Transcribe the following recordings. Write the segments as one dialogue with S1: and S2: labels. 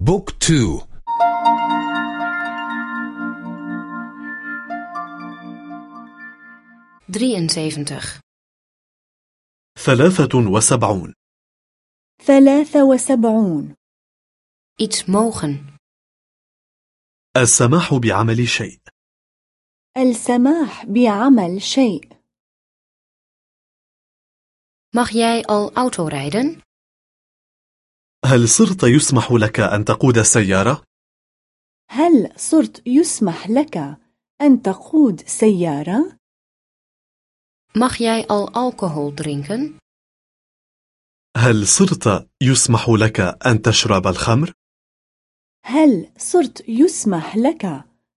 S1: بوك تو.
S2: ثلاثة وسبعون.
S3: ثلاثة وسبعون.
S4: Iets mogen.
S2: السماح بعمل شيء.
S3: السماح بعمل شيء.
S4: Mag jij al auto rijden?
S2: هل صرت يسمح لك أن تقود سيارة؟
S3: هل صرت يسمح لك أن تقود سيارة؟
S4: Mag jij al alcohol drinken?
S2: هل صرت يسمح لك أن تشرب الخمر؟
S3: هل صرت يسمح لك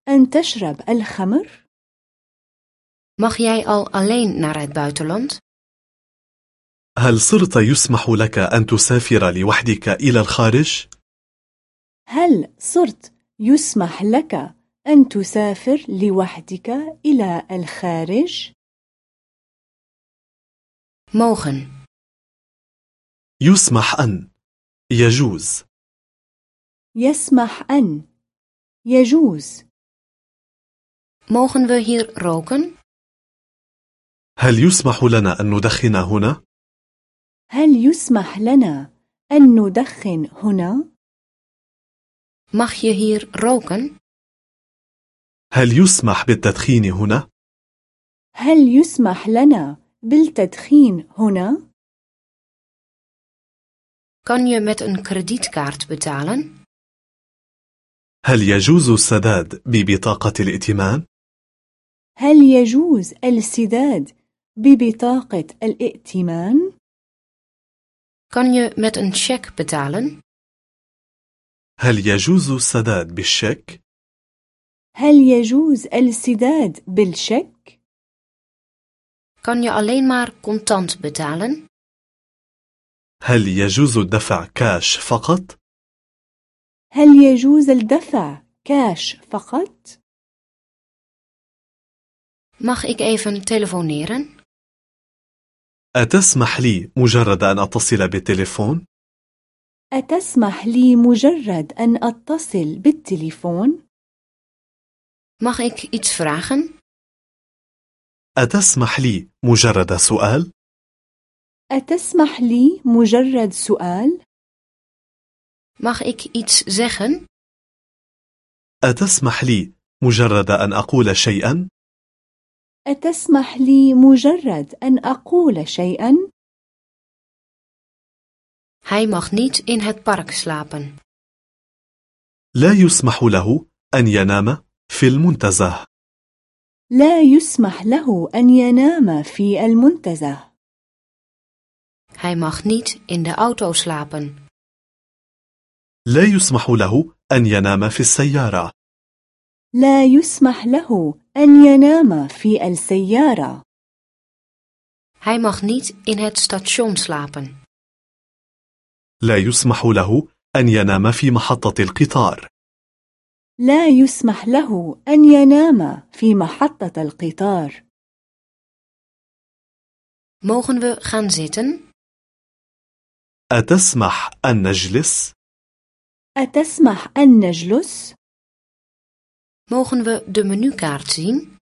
S3: أن تشرب الخمر؟
S4: Mag jij al alleen naar het buitenland?
S2: هل صرت يسمح لك أن تسافر لوحدك إلى الخارج؟
S3: هل صرت يسمح لك أن تسافر لوحدك إلى الخارج؟
S4: mogen
S2: يسمح أن يجوز
S3: يسمح أن يجوز
S4: Mogen we hier roken?
S2: هل يسمح لنا أن ندخن هنا؟
S3: هل يسمح لنا أن ندخن هنا؟
S4: Mag je hier roken?
S2: هل يسمح بالتدخين هنا؟
S3: هل يسمح لنا بالتدخين هنا؟
S4: Kan je met een kredietkaart betalen?
S2: هل يجوز السداد ببطاقة الائتمان؟
S3: هل يجوز السداد ببطاقة الائتمان؟
S4: Kan je met een cheque betalen?
S2: هل يجوز السداد بالشيك؟
S3: هل يجوز السداد بالشيك؟
S4: Kan je alleen maar contant betalen?
S2: هل يجوز الدفع كاش فقط؟
S3: هل يجوز الدفع كاش فقط؟
S4: Mag ik even telefoneren?
S2: أتسمح لي مجرد أن أتصل بالتليفون؟
S3: أتسمح لي مجرد أن أتصل بالتليفون؟
S4: Mag ik iets vragen?
S2: أتسمح لي مجرد سؤال؟
S3: أتسمح لي مجرد سؤال؟
S4: Mag ik iets zeggen?
S2: أتسمح لي مجرد أن أقول شيئا؟
S3: أتسمح لي مجرد أن أقول شيئا؟
S4: Hij mag niet in het park slapen.
S2: لا يسمح له أن ينام في المنتزه
S3: لا يسمح له أن ينام في المنتزه
S4: Hij mag niet in de auto slapen.
S2: لا يسمح له أن ينام في السيارة
S3: لا يسمح له أن ينام في السيارة
S4: Hij mag niet in het station slapen.
S2: لا يسمح له أن ينام في محطة القطار
S3: لا يسمح له أن ينام في محطة القطار
S4: Mogen we gaan zitten?
S2: أتسمح أن نجلس؟
S3: أتسمح أن نجلس؟
S4: Mogen we de menukaart zien?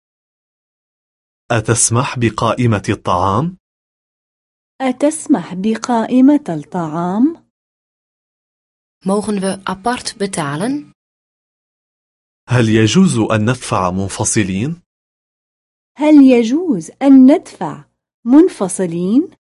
S2: أتسمح بقائمة الطعام؟
S3: أتسمح بقائمة الطعام؟
S4: Mogen we apart betalen?
S2: هل يجوز أن ندفع منفصلين؟
S3: هل يجوز أن ندفع منفصلين؟